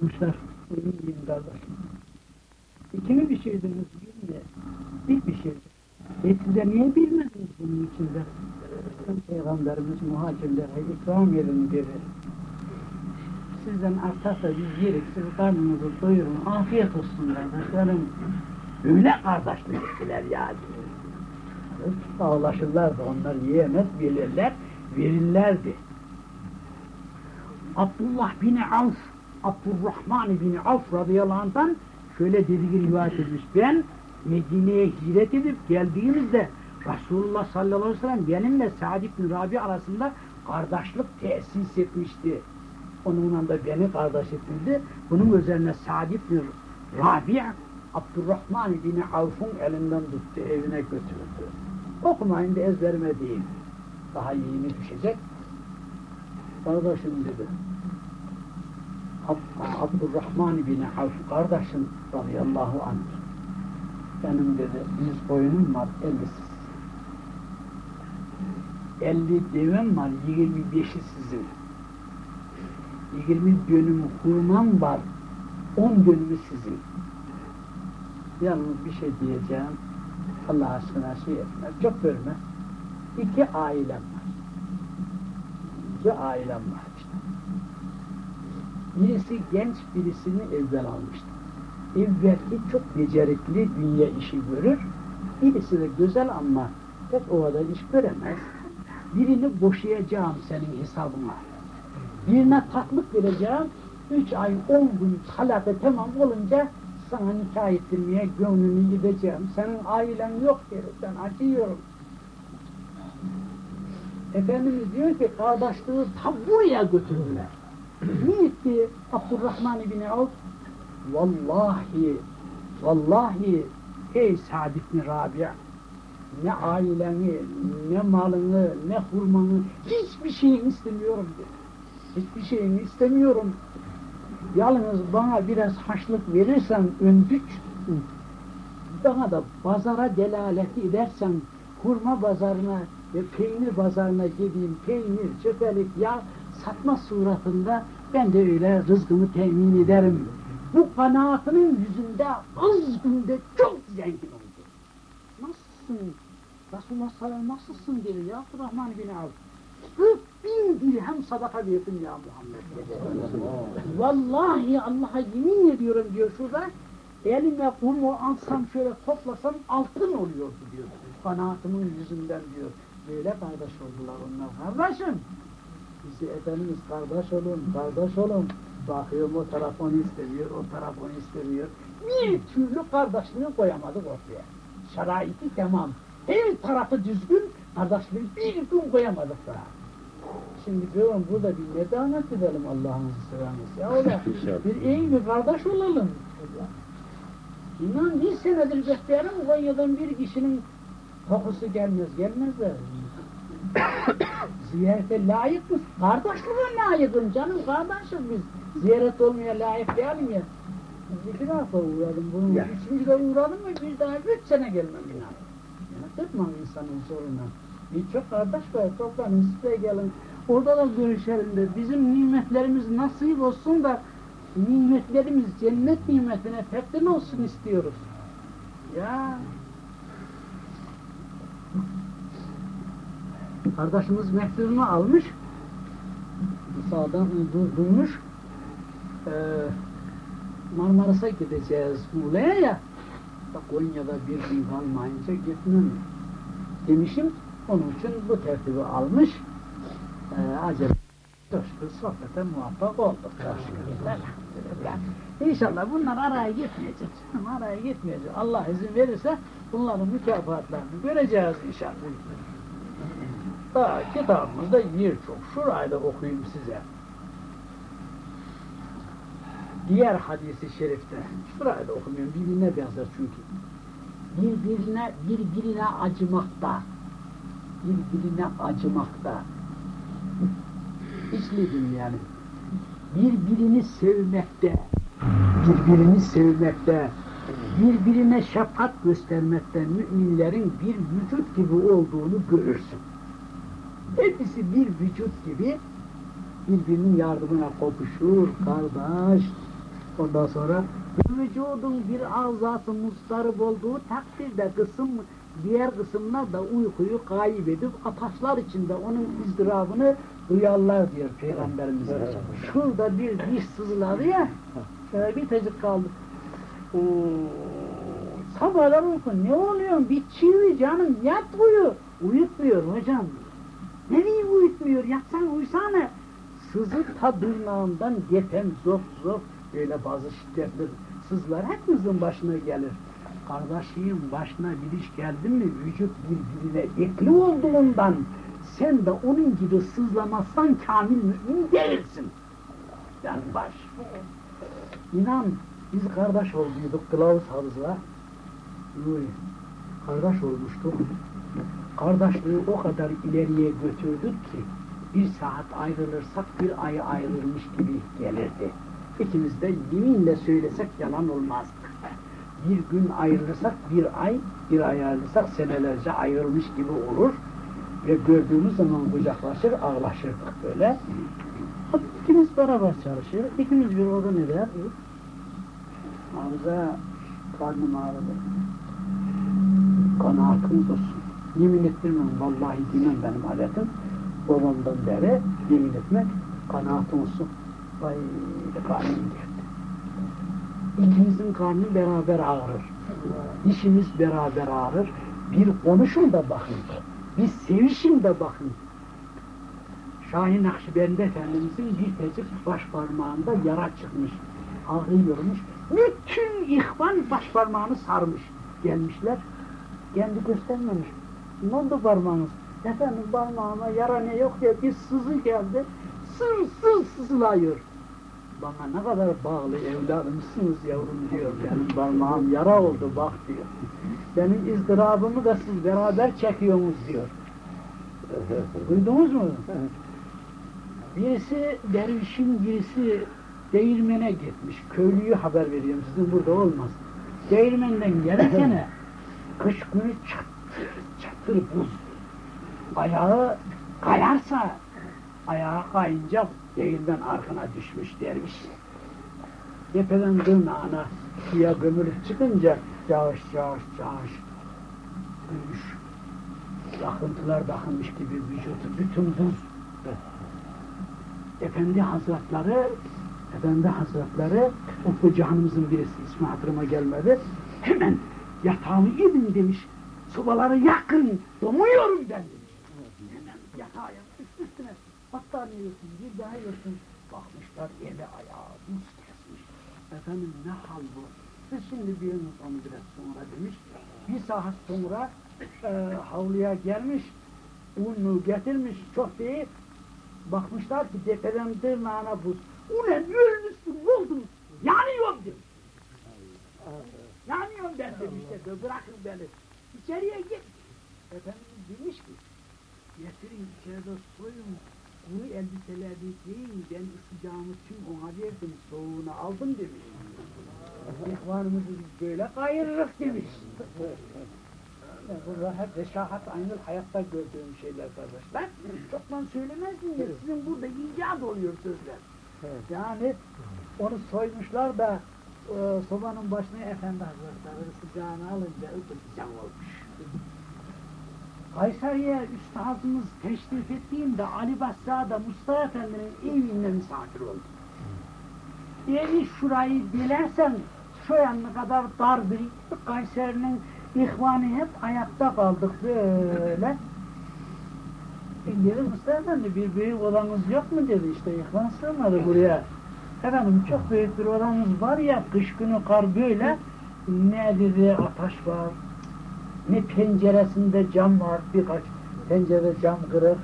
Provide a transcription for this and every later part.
Demişler, buyurun yiyin kardeşim. İkimi pişirdiniz, bir mi? Bir pişirdim. E size niye bilmediniz bunun içinde? Peygamberimiz muhacirlere ikram edin dedi. Sizden artarsa biz yerik, siz karnınızı doyurun, afiyet olsun kardeşlerim. Öyle kardeşlik ettiler yani. Ağlaşırlardı, onlar yiyemez, bilirler, verirlerdi. Abdullah bin Avf, Abdurrahman bin Avf radıyallahu anh'tan şöyle dediği rivayet edilmiş. Ben Medine'ye hicret edip geldiğimizde Resulullah sallallahu aleyhi ve sellem benimle Sa'd ibn Rabi arasında kardeşlik tesis etmişti. Onunla da beni kardeş ettirdi. Bunun üzerine Sa'd ibn Rabi Abdurrahman bin Avf'un elinden tuttu, evine götürdü. Okumayın da ezberime değil. Daha yeni düşecek. Kardeşim dedi. Ab Abdurrahman bin Avf kardeşim radıyallahu anh. Benim dedi yüz koyunum var ellisiz. Elli devem var yirmi beşi sizin. Yirmi dönüm hurmam var on dönümü sizin. Yalnız bir şey diyeceğim. Allah aşkına şey etmez. Çok bölme. İki ailem var. İki ailem var. Birisi genç birisini evvel almıştı. Evvelki çok becerikli dünya işi görür. Birisi de güzel ama pek o kadar iş göremez. Birini boşayacağım senin hesabına. Birine taklık vereceğim. Üç ay, on gün talaka tamam olunca sana nikah ettirmeye gönlünü gideceğim. Senin ailen yok diyor, ben acıyorum. Efendimiz diyor ki kardeşliği tam buraya götürdüler. Ne etti Abdurrahman bin Avf? Vallahi, vallahi ey Sa'd ibn Rabia ne aileni, ne malını, ne hurmanı, hiçbir şeyini istemiyorum dedi. Hiçbir şeyini istemiyorum. Yalnız bana biraz haşlık verirsen öndük, bana da pazara delaleti edersen hurma pazarına ve peynir pazarına gideyim, peynir, çöpelik, yağ satma suratında ben de öyle rızkımı temin ederim. Bu kanaatinin yüzünde az günde çok zengin oldu. Nasılsın? Resulullah sallallahu nasılsın dedi ya Abdurrahman bin Avf. 40 bin dirhem sadaka verdim ya Muhammed dedi. Vallahi Allah'a yemin ediyorum diyor şurada. Elime kumu alsam şöyle toplasam altın oluyordu diyor. Kanaatımın yüzünden diyor. Böyle kardeş oldular onlar. Kardeşim bizi Efendimiz kardeş olun, kardeş olun. Bakıyorum o taraf onu istemiyor, o taraf onu istemiyor. Bir türlü kardeşliğini koyamadık ortaya. Şeraiti tamam. Her tarafı düzgün, kardeşliği bir gün koyamadık daha. Şimdi diyorum burada bir ne davet edelim Allah'ınızı severmesi. Ya ola bir iyi bir kardeş olalım. İnan bir senedir beklerim Konya'dan bir kişinin kokusu gelmez, gelmezler. Ziyarete layık mı? Kardeşliğe layıkım canım, kardeşim biz. Ziyaret olmaya layık değilim ya. İki defa uğradım, bunun Ya. üçüncü de uğradım mı bir daha üç sene gelmem inan. Yani tutmam insanın zoruna. Birçok kardeş var, toplanın size gelin. Orada da görüşelim de bizim nimetlerimiz nasip olsun da nimetlerimiz cennet nimetine tebdil olsun istiyoruz. Ya Kardeşimiz mektubunu almış, sağdan durdurmuş, ee, Marmaris'e gideceğiz Muğla'ya ya, Konya'da bir gün kalmayınca gitmem demişim, onun için bu tertibi almış, ee, acaba coşku sohbete muvaffak olduk. Coşku. Elhamdülillah. İnşallah bunlar araya gitmeyecek. Araya gitmeyecek. Allah izin verirse bunların mükafatlarını göreceğiz inşallah. Daha kitabımızda yer çok. Şurayı da okuyayım size. Diğer hadisi şerifte. Şurayı da okumuyorum. Birbirine benzer çünkü. Birbirine, birbirine acımakta. Birbirine acımakta. İçlidim yani. Birbirini sevmekte. Birbirini sevmekte. Birbirine şefkat göstermekte müminlerin bir vücut gibi olduğunu görürsün. Hepsi bir vücut gibi birbirinin yardımına kopuşur, kardeş, Ondan sonra vücudun bir azası mustarip olduğu takdirde kısım diğer kısımlar da uykuyu kaybedip ataşlar içinde onun ızdırabını duyarlar diyor Peygamberimiz. Şurada bir diş sızıları ya şöyle bir tecik kaldı. Oo, sabahlar uyku ne oluyor? Bir çivi canım yat uyu. Uyutmuyor hocam. Nereye uyutmuyor? Yatsan uysana. Sızı ta dırnağından gepen zop zop böyle bazı şiddetli sızlar hepimizin başına gelir. Kardeşim başına bir iş geldi mi vücut birbirine ekli olduğundan sen de onun gibi sızlamazsan kamil mümin değilsin. Yani baş. İnan biz kardeş olduyduk Kılavuz Havuz'la. Kardeş olmuştuk. Kardeşliği o kadar ileriye götürdük ki bir saat ayrılırsak bir ay ayrılmış gibi gelirdi. İkimiz de yeminle söylesek yalan olmazdı. Bir gün ayrılırsak bir ay, bir ay ayrılırsak senelerce ayrılmış gibi olur. Ve gördüğümüz zaman kucaklaşır, ağlaşırdık böyle. İkimiz beraber çalışır, ikimiz bir odun eder. Hamza karnım ağrıdı. Kanaatiniz olsun. Yemin ettirmem, vallahi demem benim adetim. Babamdan beri yemin etmek kanaatim olsun. Vay karnım geldi. İkimizin karnı beraber ağrır. Dişimiz beraber ağrır. Bir konuşun da bakın. Bir sevişin de bakın. Şahin Nakşibendi Efendimizin bir tecik baş parmağında yara çıkmış. Ağrıyormuş. Bütün ihvan baş parmağını sarmış. Gelmişler. Kendi göstermemiş. Ne oldu parmağınız? Efendim parmağıma yara ne yok ya bir sızı geldi. Sır sır sızlıyor. Bana ne kadar bağlı evladımsınız yavrum diyor. Benim parmağım yara oldu bak diyor. Benim ızdırabımı da siz beraber çekiyorsunuz diyor. Duydunuz mu? Birisi dervişin birisi değirmene gitmiş. Köylüyü haber veriyorum sizin burada olmaz. Değirmenden gelirken kış günü çatır çatır buz. Ayağı kayarsa ayağı kayınca değirmen arkana düşmüş derviş. Tepeden tırnağına suya gömülüp çıkınca yağış yağış yağış gülmüş. Akıntılar takılmış gibi vücudu bütün buz. Efendi Hazretleri Efendi Hazretleri Ufku Canımızın birisi ismi hatırıma gelmedi. Hemen yatağımı edin demiş. Sobaları yakın. Domuyorum ben demiş. Hemen yatağa üst üstüne battaniyesini bir daha yatın. Bakmışlar eli ayağı buz kesmiş. Efendim ne hal bu? Siz şimdi biriniz onu biraz sonra demiş. Bir saat sonra e, havluya gelmiş. Unu getirmiş çok değil. Bakmışlar ki tepeden tırnağına buz. Ulan ölmüşsün buldum. Yanıyorum demiş. Yanıyorum ben demiş de bırakın beni. İçeriye git. Efendimiz demiş ki getirin içeride soyun kuru elbiseleri giyin ben ısıcağımı tüm ona verdim soğuğunu aldım demiş. İhvanımızı biz böyle kayırırız demiş. Yani Burada hep reşahat aynı hayatta gördüğüm şeyler kardeşler. Çoktan söylemezdim ya sizin burada icat oluyor sözler. Yani onu soymuşlar da e, sobanın başına efendi hazretleri sıcağını alınca ıpıtıcak olmuş. Kayseri'ye üstazımız teşrif ettiğinde Ali Bassa'da Mustafa Efendi'nin evinde misafir oldu. Evi şurayı dilersen şu yanına kadar dar bir Kayseri'nin ihvanı hep ayakta kaldık böyle. E, Mustafa Efendi bir büyük odanız yok mu dedi işte ihvan sığmadı buraya. Efendim çok büyük bir odamız var ya kış günü kar böyle ne dedi ateş var ne penceresinde cam var birkaç pencere cam kırık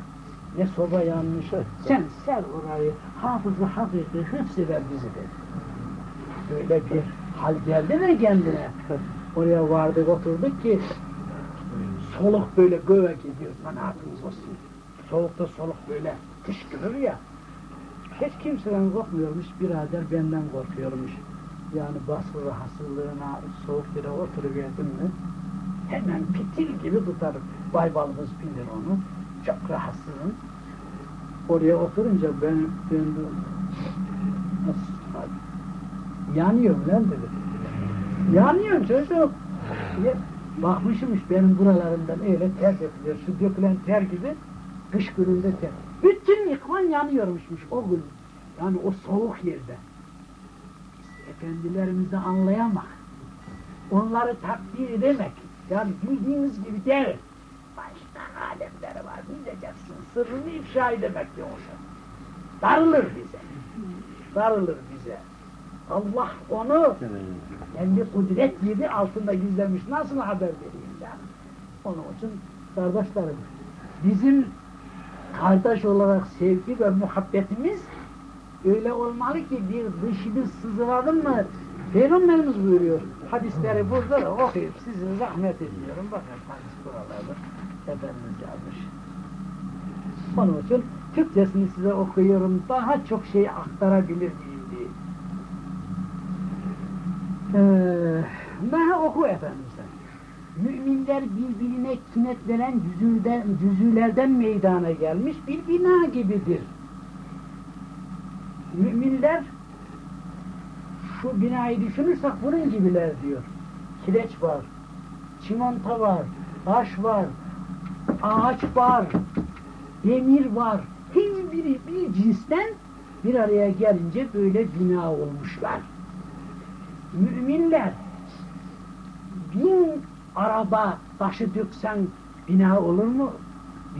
ne soba yanmış sen ser orayı hafızı hakiki hıfzeder bizi dedi. Böyle bir hal geldi de kendine. Oraya vardık oturduk ki soluk böyle göğe gidiyor kanaatımız olsun. Soğukta soluk böyle kışkırır ya. Hiç kimseden korkmuyormuş, birader benden korkuyormuş. Yani basır rahatsızlığına soğuk yere oturuverdim mi hemen fitil gibi tutarım. Baybalımız bilir onu. Çok rahatsızım. Oraya oturunca ben abi? Yanıyorum lan dedi. Yanıyorum çocuk. Bakmışmış benim buralarımdan öyle ter dökülüyor. Şu dökülen ter gibi kış gününde ter. Bütün yıkman yanıyormuşmuş o gün. Yani o soğuk yerde. Efendilerimizi anlayamak. Onları takdir edemek. Yani bildiğiniz gibi değil. Başka alemleri var. Bileceksin. Sırrını ifşa edemek yoksa. Darılır bize. Darılır bize. Allah onu kendi kudret yedi altında gizlemiş. Nasıl haber vereyim yani? Onun için kardeşlerim bizim kardeş olarak sevgi ve muhabbetimiz öyle olmalı ki bir dışını sızıladın mı Peygamberimiz buyuruyor. Hadisleri burada da okuyup size zahmet ediyorum. Bakın hadis buralarda Efendimiz yazmış. Onun için Türkçesini size okuyorum. Daha çok şey aktarabilir miyim diye. Ee, daha oku efendim sen. Müminler birbirine kinetlenen cüzülden, cüzülerden meydana gelmiş bir bina gibidir. Müminler şu binayı düşünürsek bunun gibiler diyor. Kireç var, çimento var, taş var, ağaç var, demir var. Her biri bir cinsten bir araya gelince böyle bina olmuşlar. Müminler bin araba taşı döksen bina olur mu?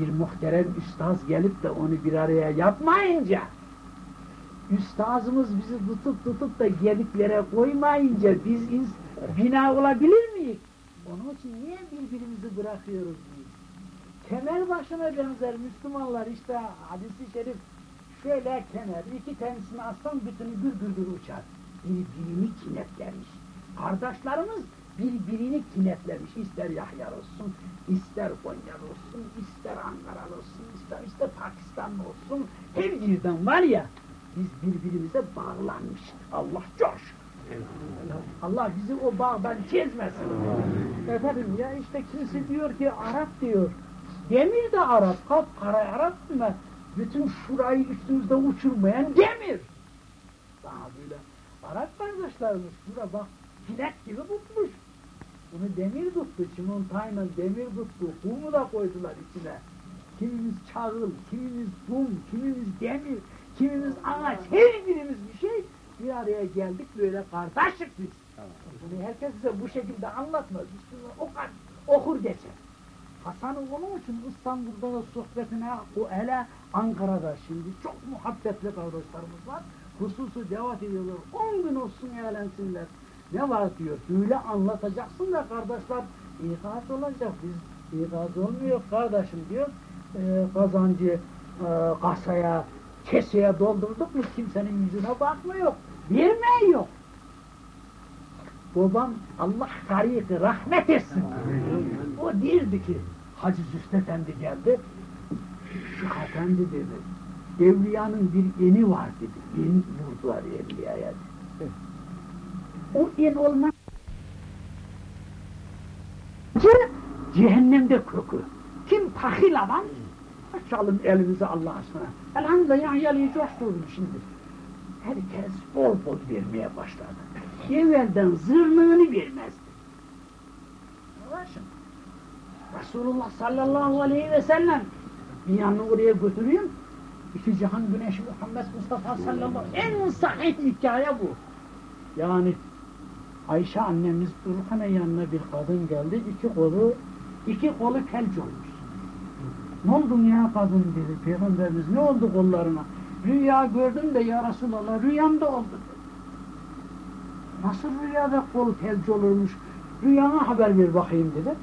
Bir muhterem üstaz gelip de onu bir araya yapmayınca üstazımız bizi tutup tutup da gediklere koymayınca biz bina olabilir miyiz? Onun için niye birbirimizi bırakıyoruz biz? Kemer başına benzer Müslümanlar işte hadisi şerif şöyle kemer iki tanesini aslan bütünü gür gür gür uçar. Birbirini kinetlemiş. Kardeşlerimiz birbirini kinetlemiş. İster Yahya olsun, ister Konya olsun, ister Ankara olsun, ister, ister Pakistan olsun. Her yerden var ya biz birbirimize bağlanmış. Allah şükür. Allah bizi o bağdan çizmesin. Efendim ya işte kimisi diyor ki Arap diyor. Demir de Arap, kapkara Arap mı? Bütün şurayı üstümüzde uçurmayan demir. Daha böyle Arap kardeşlerimiz şura bak sinek gibi tutmuş. Bunu demir tuttu, çimontayla demir tuttu, kumu da koydular içine. Kimimiz çağıl, kimimiz kum, kimimiz demir, kimimiz ağaç, her birimiz bir şey bir araya geldik böyle kardeşlik biz. Bunu herkes size bu şekilde anlatmaz. Üstüne okar, okur geçer. Hasan onun için İstanbul'da da sohbetine, o hele Ankara'da şimdi çok muhabbetli kardeşlerimiz var. Hususu davet ediyorlar. On gün olsun eğlensinler. Ne var diyor. Böyle anlatacaksın da kardeşler ikaz olacak. Biz ikaz olmuyor kardeşim diyor. Ee, kazancı e, kasaya, keseye doldurduk mu kimsenin yüzüne bakmıyor. Verme yok. Babam Allah tariki rahmet etsin. O derdi ki Hacı Züst Efendi geldi. Şu efendi dedi. Evliyanın bir eni var dedi. En vurdular evliyaya dedi. O en olmaz. Cehennemde kökü. Kim tahil adam? Açalım elimizi Allah aşkına. Elhamdülillah Yahya'lıyı coşturdum şimdi. Herkes bol bol vermeye başladı. Evvelden zırnığını vermezdi. Uğraşın. Resulullah sallallahu aleyhi ve sellem dünyanı oraya götürüyorum. İki cihan güneşi Muhammed Mustafa sallallahu en sahih hikaye bu. Yani Ayşe annemiz Urkan'a yanına bir kadın geldi. iki kolu iki kolu felç olmuş. Ne oldu ya kadın dedi Peygamberimiz. Ne oldu kollarına? Rüya gördüm de ya Resulallah rüyamda oldu dedi. Nasıl rüyada kol felç olurmuş? Rüyana haber ver bakayım dedi.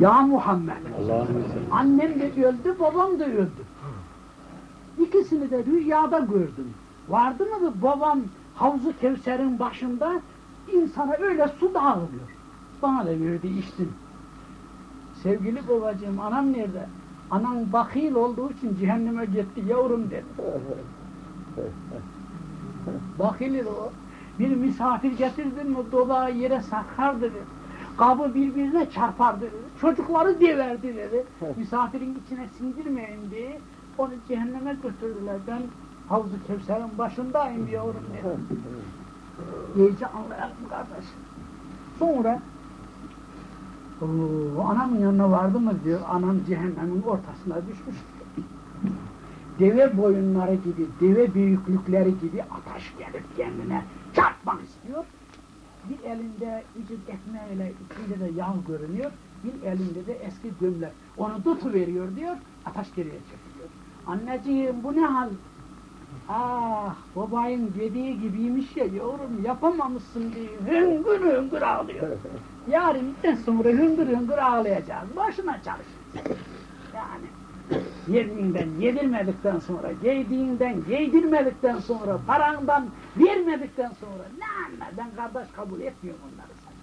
Ya Muhammed. Annem de öldü, babam da öldü. İkisini de rüyada gördüm. Vardı mı babam Havzu Kevser'in başında insana öyle su dağılıyor. Bana da verdi içtim. Sevgili babacığım anam nerede? Anan bakil olduğu için cehenneme gitti yavrum dedi. Bakil o. Bir misafir getirdin mi dodağı yere sakardı dedi. Kabı birbirine çarpardı dedi. Çocukları deverdi dedi. Misafirin içine sindirmeyin diye onu cehenneme götürdüler. Ben Havzu Kevser'in başındayım yavrum diyor. İyice anlayalım kardeş. Sonra Oo, anamın yanına vardı mı diyor, anam cehennemin ortasına düşmüş. Deve boyunları gibi, deve büyüklükleri gibi ateş gelip kendine çarpmak istiyor. Bir elinde vücut ekmeğiyle, içinde de yağ görünüyor. Bir elinde de eski gömlek. Onu tutuveriyor diyor, ateş geriye çekiliyor. Anneciğim bu ne hal? Ah babayın dediği gibiymiş ya yavrum yapamamışsın diye hüngür hüngür ağlıyor. Yarından sonra hüngür hüngür ağlayacağız. Başına çalışın. Yani yediğinden yedirmedikten sonra, giydiğinden giydirmedikten sonra, parandan vermedikten sonra ne anla ben kardeş kabul etmiyorum onları sen.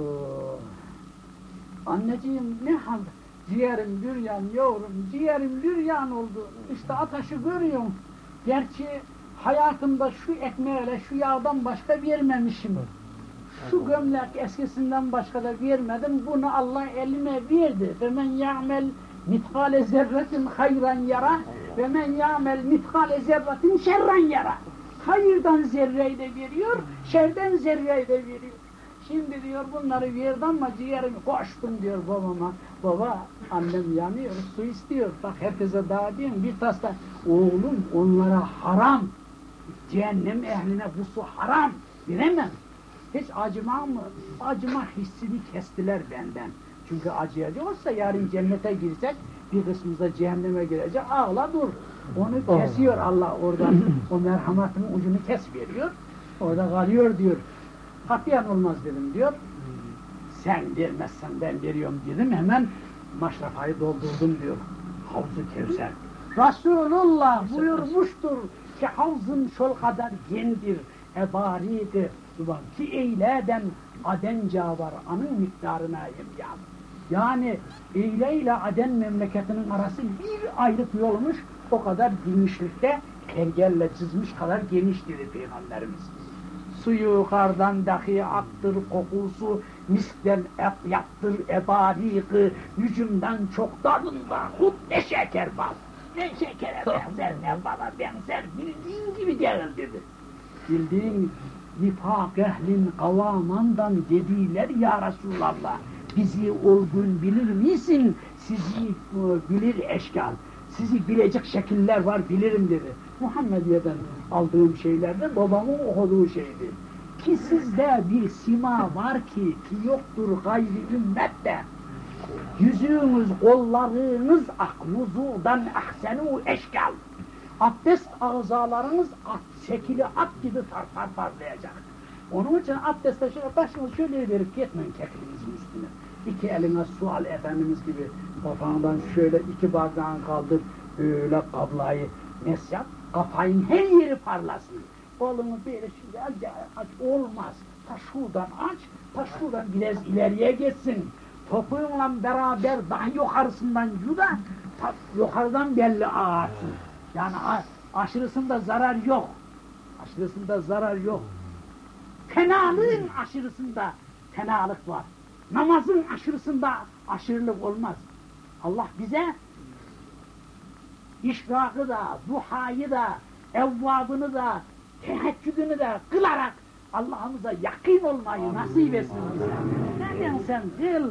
Oo. Anneciğim ne hal? Ciğerim büryan yavrum, ciğerim büryan oldu. İşte ateşi görüyorum. Gerçi hayatımda şu ekmeğe, şu yağdan başka vermemişim. Şu gömlek eskisinden başka da vermedim. Bunu Allah elime verdi. Ve men ya'mel mitkale zerretin hayran yara ve men ya'mel mitkale zerretin şerran yara. Hayırdan zerreyi de veriyor, şerden zerreyi de veriyor. Şimdi diyor bunları verdi ama ciğerimi koştum diyor babama. Baba annem yanıyor, su istiyor. Bak herkese dağıtıyorum. Bir tas da oğlum onlara haram. Cehennem ehline bu su haram. Veremem. Hiç acımam mı? Acıma hissini kestiler benden. Çünkü acıyacak olsa yarın cennete girsek bir kısmımız da cehenneme girecek. Ağla dur. Onu kesiyor Allah oradan. o merhametinin ucunu kes veriyor. Orada kalıyor diyor. Katiyen olmaz dedim diyor. Sen vermezsen ben veriyorum dedim. Hemen maşrafayı doldurdum diyor. Havzu Kevser. Resulullah buyurmuştur ki havzın şol kadar gendir. Ebaridi ki eyleden aden cavar anın miktarına imkan. Yani Eyle ile Aden memleketinin arası bir aylık yolmuş o kadar genişlikte pergelle çizmiş kadar geniş dedi Peygamberimiz. Suyu yukarıdan dahi aktır kokusu, miskten yaptır ebarikı, yüzümden çok tadında, hut ne şeker bal. Ne şekere benzer ne bana benzer bildiğin gibi değil dedi. Bildiğin nifak ehlin kavamandan dediler ya Resulallah. Bizi olgun bilir misin? Sizi e, bilir eşkal. Sizi bilecek şekiller var bilirim dedi. Muhammediye'den aldığım şeylerde babamın okuduğu şeydi. Ki sizde bir sima var ki ki yoktur gayri ümmette. Yüzünüz, kollarınız aknuzudan ahsenu eşkal. Abdest azalarınız at, şekili at gibi far parlayacak. Onun için abdestte şöyle başınızı şöyle verip gitmeyin kekilinizin üstüne. İki eline su al Efendimiz gibi kafandan şöyle iki bardağın kaldır böyle kablayı mes yap. Kafayın her yeri parlasın. Kolunu böyle şöyle aç, aç olmaz. Ta şuradan aç, ta şuradan biraz ileriye geçsin. Topuğunla beraber daha yukarısından yuda, ta yukarıdan belli ağarsın. Yani aşırısında zarar yok. Aşırısında zarar yok. Fenalığın aşırısında fenalık var. Namazın aşırısında aşırılık olmaz. Allah bize işrakı da, duhayı da, evvabını da, teheccüdünü de kılarak Allah'ımıza yakın olmayı nasip etsin bize. Neden sen kıl?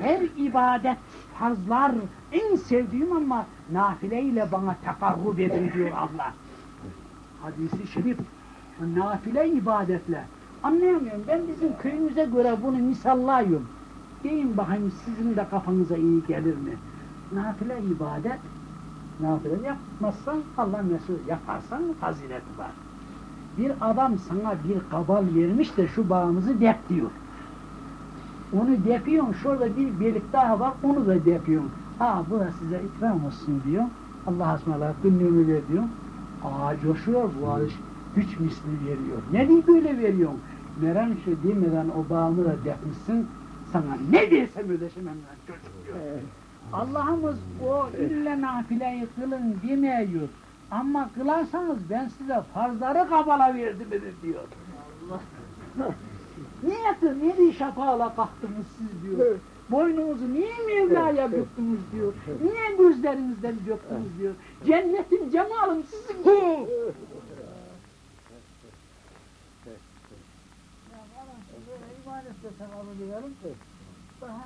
Her ibadet, farzlar en sevdiğim ama nafileyle bana tekarrub edin diyor Allah. Hadisi şerif, nafile ibadetle. Anlayamıyorum, ben bizim köyümüze göre bunu misallayıyorum. Deyin bakayım sizin de kafanıza iyi gelir mi? Nafile ibadet, nafile yapmazsan Allah mesul, yaparsan fazileti var. Bir adam sana bir kabal vermiş de şu bağımızı dep diyor. Onu depiyorsun, şurada bir birlik daha var, onu da depiyorsun. Ha bu da size ikram olsun diyor. Allah ısmarladık günlüğünü ver diyor. Aa coşuyor bu ağaç, güç misli veriyor. Ne diye böyle veriyorsun? Meram şu demeden o bağımı da depmişsin, sana ne desem ödeşemem ben çocuk diyor. Allah'ımız o ille nafileyi kılın demiyor. Ama kılarsanız ben size farzları kabala verdim diyor. Allah. ne yaptın? Ne diye şafağla kalktınız siz diyor. Boynunuzu niye Mevla'ya büktünüz diyor. Niye gözlerinizden döktünüz diyor. Cennetin cemalım sizin böyle ibadetle sevabı diyelim. Daha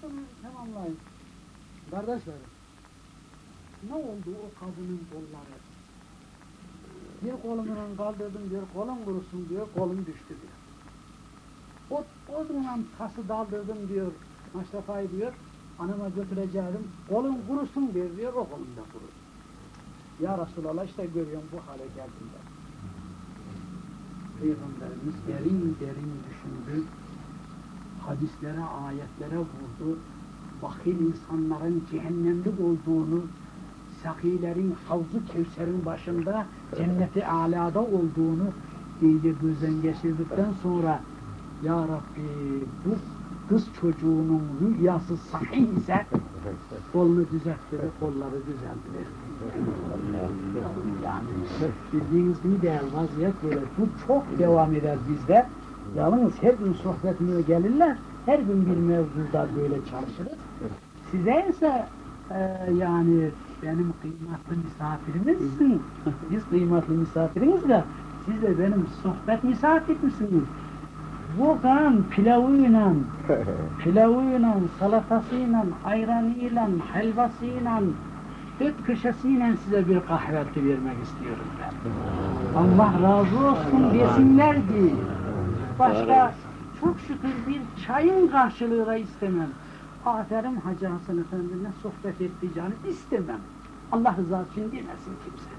şunu tamamlayın. Kardeşlerim, ne oldu o kadının kolları? Bir kolumdan kaldırdım diyor, kolum kurusun diyor, kolum düştü diyor. O, o zaman tası daldırdım diyor, Maşrafa'yı diyor, anama götüreceğim, kolum kurusun diyor, diyor, o kolum da kurur. Ya Resulallah işte görüyorum bu hale geldiler. Peygamberimiz derin derin düşündü, hadislere, ayetlere vurdu, bakil insanların cehennemlik olduğunu, sakilerin Havzu Kevser'in başında cenneti alada olduğunu iyice gözden geçirdikten sonra Ya Rabbi bu kız çocuğunun rüyası sahih ise kolunu düzeltti ve kolları düzeltti. Yani bildiğiniz gibi değer vaziyet böyle. Bu çok devam eder bizde. Yalnız her gün sohbetine gelirler. Her gün bir mevzuda böyle çalışırız. Size ise e, yani benim kıymetli misafirimizsin. Biz kıymetli misafiriniz de siz de benim sohbet misafirimsiniz. Kan pilavıyla, pilavıyla, salatasıyla, ayranıyla, helvasıyla, et köşesiyle size bir kahvaltı vermek istiyorum ben. Allah razı olsun desinler ki, başka çok şükür bir çayın karşılığı da istemem. Aferin Hacı Hasan Efendi'ne sohbet ettiğini istemem. Allah rızası için demesin kimse.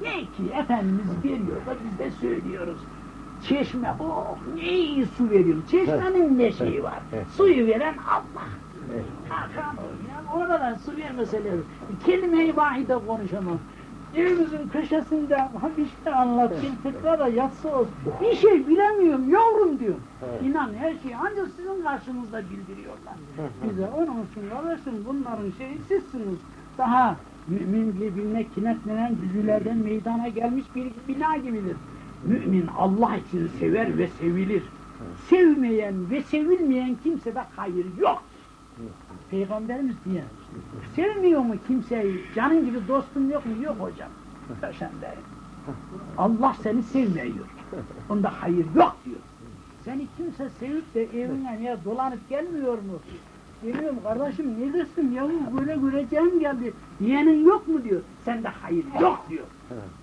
Ne ki Efendimiz veriyor da biz de söylüyoruz. Çeşme, oh ne iyi su veriyor. Çeşmenin ne şeyi var? Suyu veren Allah. Hakan yani orada da su vermeseler, kelime-i vahide konuşamam. Evimizin köşesinde işte anlat, bir fıkra da yatsı olsun. Bir şey bilemiyorum yavrum diyor. İnan her şeyi ancak sizin karşınızda bildiriyorlar. Bize onun için kardeşim bunların şeyi sizsiniz. Daha mümin bilmek kinetlenen güzülerden meydana gelmiş bir bina gibidir. Mümin Allah için sever ve sevilir. Sevmeyen ve sevilmeyen kimsede hayır yok. Peygamberimiz diye. Sevmiyor mu kimseyi? Canın gibi dostum yok mu? Yok hocam. Peşendeyim. Allah seni sevmiyor. Onda hayır yok diyor. Seni kimse sevip de evine ya dolanıp gelmiyor mu? Geliyorum kardeşim ne dersin yavrum böyle göreceğim geldi. Diyenin yok mu diyor. Sende hayır yok diyor.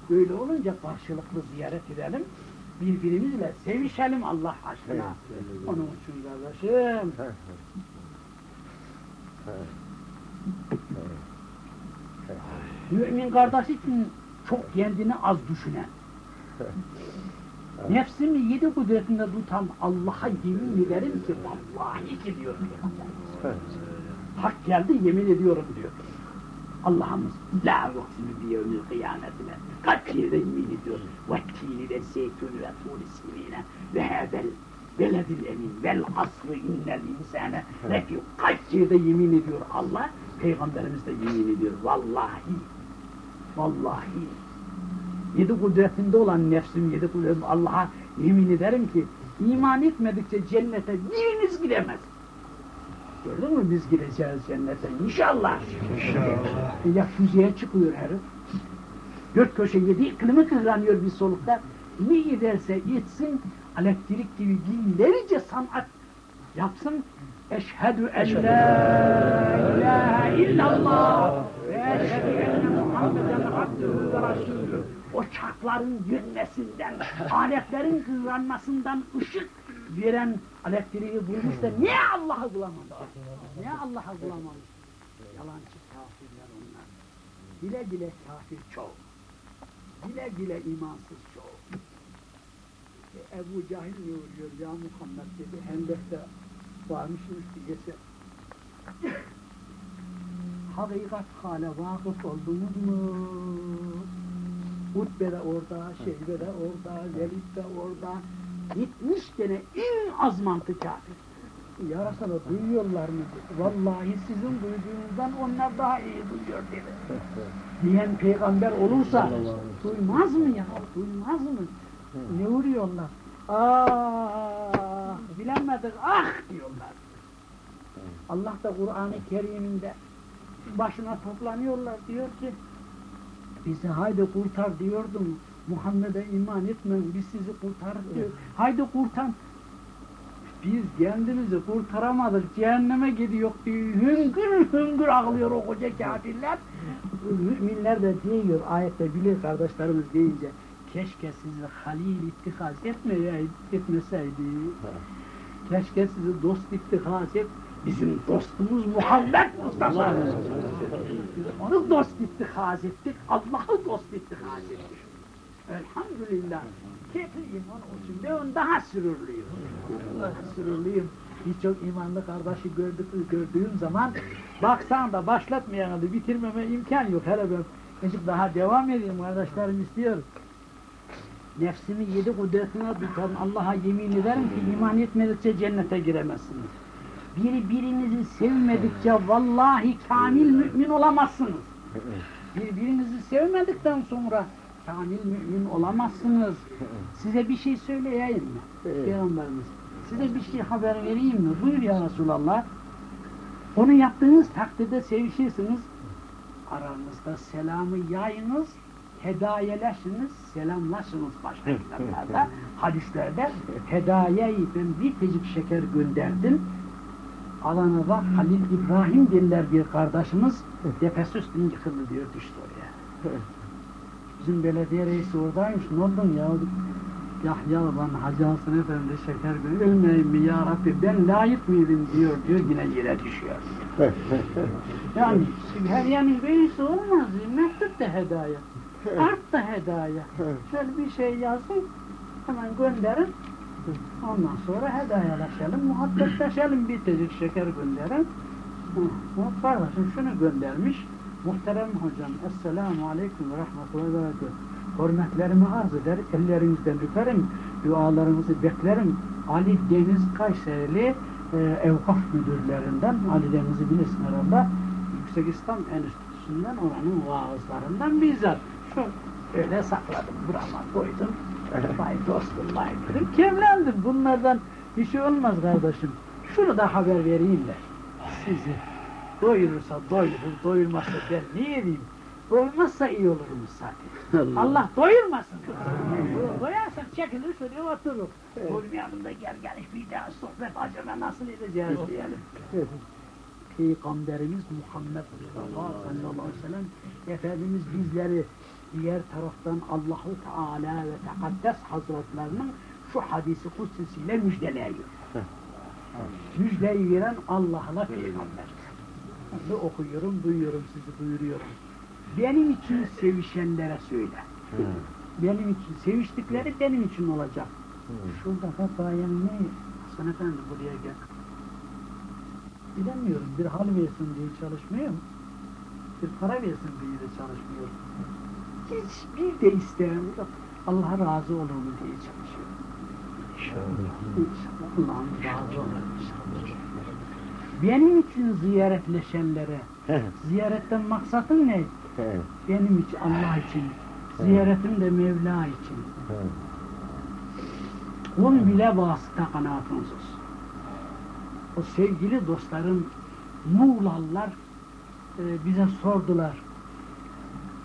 Böyle olunca karşılıklı ziyaret edelim. Birbirimizle sevişelim Allah aşkına. Onun için kardeşim Mümin kardeş için çok kendini az düşünen, nefsimi yedi kudretinde tutan Allah'a yemin ederim ki vallahi ki diyor. Hak geldi yemin ediyorum diyor. Allah'ımız la yoksimi bir yevmil kıyametine yerde yemin ediyor. Ve tini ve zeytuni ve turi sinine ve hedel beledil emin vel asrı innel insane lefi kaç yerde yemin ediyor Allah Peygamberimiz de yemin ediyor vallahi vallahi yedi kudretinde olan nefsim yedi kudretim Allah'a yemin ederim ki iman etmedikçe cennete biriniz gidemez. Gördün mü biz gideceğiz cennete inşallah. İnşallah. Ya füzeye çıkıyor herif. Dört köşe yedi iklimi kırlanıyor bir solukta. Ne giderse etsin elektrik gibi binlerce sanat yapsın. Eşhedü en la ilahe illallah ve eşhedü enne Muhammeden abdühü ve rasulü. O çakların yönmesinden, aletlerin kıvranmasından ışık veren elektriği bulmuş da niye Allah'ı bulamamış? Niye Allah'ı bulamamış? Yalancı kafirler onlar. Bile bile kafir çok. Bile bile imansız çok. Ebu Cahil ne oluyor ya Muhammed dedi. Hendek'te varmışsınız ki geçen. Hakikat hale vakıf oldunuz mu? Utbe de orada, Şeybe de orada, Velid de orada. Gitmiş gene en azmantı kafir. Ya Resulallah duyuyorlar mı? Vallahi sizin duyduğunuzdan onlar daha iyi duyuyor dedi. Diyen peygamber olursa duymaz mı ya? Duymaz mı? Ne vuruyorlar? Ah bilemedik ah diyorlar. Allah da Kur'an-ı Kerim'inde başına toplanıyorlar diyor ki bizi haydi kurtar diyordum. Muhammed'e iman etmeyin biz sizi kurtarır diyor. Haydi kurtar. Biz kendimizi kurtaramadık. Cehenneme gidiyor diyor. Hüngür hüngür ağlıyor o koca kafirler. Müminler de diyor ayette bilir kardeşlerimiz deyince keşke sizi halil ittikaz etmeyeydi, etmeseydi. Keşke sizi dost ittikaz et. Bizim dostumuz Muhammed Mustafa. Biz onu dost ittikaz ettik. Allah'ı dost ittikaz ettik. Elhamdülillah. Keyfi iman olsun. Ben daha sürürlüyüm. Daha sürürlüyüm. Birçok imanlı kardeşi gördük, gördüğüm zaman baksan da başlatmayanı bitirmeme imkan yok. Hele ben daha devam edeyim kardeşlerim istiyor. Nefsimi yedi kudretine tutan Allah'a yemin ederim ki iman etmedikçe cennete giremezsiniz. Biri birinizi sevmedikçe vallahi kamil mümin olamazsınız. Birbirinizi sevmedikten sonra kamil mümin olamazsınız. Size bir şey söyleyeyim mi? Peygamberimiz. Size bir şey haber vereyim mi? Buyur ya Resulallah. Onu yaptığınız takdirde sevişirsiniz. Aranızda selamı yayınız, hedayeleşiniz, selamlaşınız başka kitaplarda, hadislerde. Hedayeyi ben bir tecik şeker gönderdim. Alana da Halil İbrahim denilen bir kardeşimiz defes üstüne yıkıldı diyor düştü oraya. Bizim belediye reisi oradaymış. Ne oldun ya? Yahya ben Hacı Hasan Efendi şeker gönderdim. Ölmeyeyim mi ya Rabbi ben layık mıydım diyor diyor yine yere düşüyor. Yani Sübhaniye'nin reisi olmaz. Mektup da hedaya. Art da hedaya. Şöyle bir şey yazın hemen gönderin. Ondan sonra hedayeleşelim, muhabbetleşelim, bir tecik şeker gönderin. Kardeşim şunu göndermiş. Muhterem hocam, Esselamu Aleyküm ve Rahmetullahi ve Berekatuhu. Hürmetlerimi arz eder, ellerinizden öperim, dualarınızı beklerim. Ali Deniz Kayserili e, Evkaf Müdürlerinden, Ali Deniz'i bilirsin herhalde, Yüksek İslam Enstitüsü'nden, oranın vaazlarından bizzat. Öyle sakladım, burama koydum. Vay dostum, vay dedim. Kevlendim, bunlardan bir şey olmaz kardeşim. Şunu da haber vereyim de, sizi doyurursa doyurur, doyurmazsa ben ne edeyim? Doymazsa iyi olurmuş zaten. Allah, doyurmasın. Doyarsak çekilir şuraya oturur. Doymayalım da gel gel bir daha sohbet acaba nasıl edeceğiz diyelim. Peygamberimiz Muhammed sallallahu aleyhi ve sellem Efendimiz bizleri diğer taraftan Allahu Teala ve Tekaddes Hazretlerinin şu hadisi kutsisiyle müjdeleyiyor. Müjdeyi veren Allah'la Peygamber. Ben de okuyorum, duyuyorum, sizi duyuruyorum. Benim için sevişenlere söyle. Benim için, seviştikleri benim için olacak. Şurada hatayen ne? Hasan Efendi buraya gel. Bilemiyorum, bir hal versin diye çalışmıyor mu? Bir para versin diye de çalışmıyor. Hiçbir de isteyen yok. Allah razı olur mu diye çalışıyor. İnşallah. İnşallah razı olur inşallah. Benim için ziyaretleşenlere, ziyaretten maksatın ne? Benim için, Allah için, ziyaretim de Mevla için. Kul bile vasıta kanaatınız. O sevgili dostlarım, Muğlalılar e, bize sordular.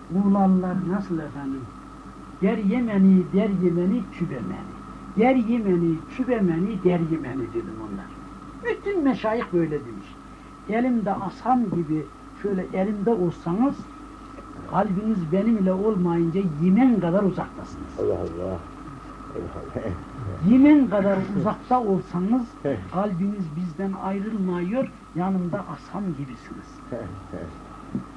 Muğlalılar nasıl efendim? Der Yemeni, der Yemeni, kübemeni. Der Yemeni, kübemeni, der Yemeni dedim onlar. Bütün meşayih böyle demiş. Elimde asam gibi şöyle elimde olsanız kalbiniz benimle olmayınca Yemen kadar uzaktasınız. Allah Allah. Allah. Yemen kadar uzakta olsanız kalbiniz bizden ayrılmıyor, yanımda asam gibisiniz.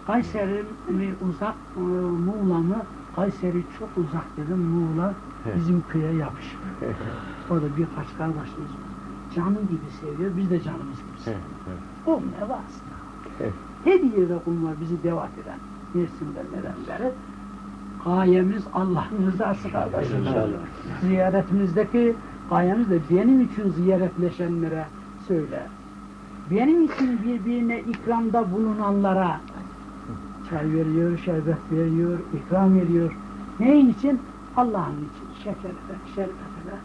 Kayseri mi uzak, e, Muğla mı? Kayseri çok uzak dedim, Muğla bizim köye yapışık. Orada birkaç kardeşimiz var. Canı gibi seviyor, biz de canımız gibi seviyoruz. O ne vasıta? Hediyede kullar bizi devat eden, Mersin'den neden beri. Gayemiz Allah'ın rızası kardeşim. Ziyaretimizdeki gayemiz de benim için ziyaretleşenlere söyle. Benim için birbirine ikramda bulunanlara çay veriyor, şerbet veriyor, ikram ediyor. Neyin için? Allah'ın için. Şekerete, şerbetine.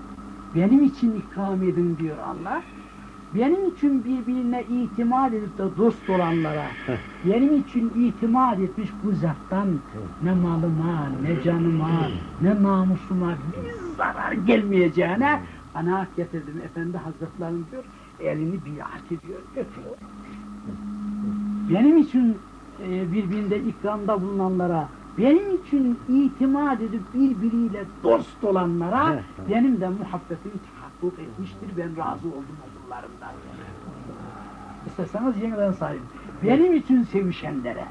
Benim için ikram edin diyor Allah. benim için birbirine itimat edip de dost olanlara, benim için itimat etmiş bu zattan ne malıma, ne canıma, ne namusuma bir zarar gelmeyeceğine kanaat getirdim. Efendi Hazretlerim diyor, elini biat ediyor, öpüyor. Benim için birbirinde ikramda bulunanlara, benim için itimat edip birbiriyle dost olanlara benim de muhabbetim tahakkuk etmiştir. Ben razı oldum o kullarımdan. İsterseniz yeniden sayayım. Benim için sevişenlere,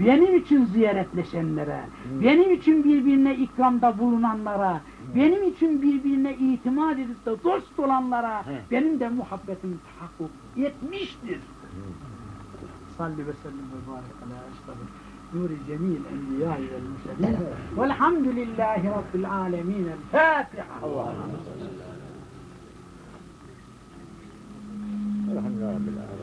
benim için ziyaretleşenlere, benim için birbirine ikramda bulunanlara, benim için birbirine itimat edip de dost olanlara benim de muhabbetim tahakkuk etmiştir. صلي وسلم وبارك على أشرف نور جميل انبياء المرسلين والحمد لله رب العالمين الفاتحة. اللهم صل على الحمد لله رب العالمين.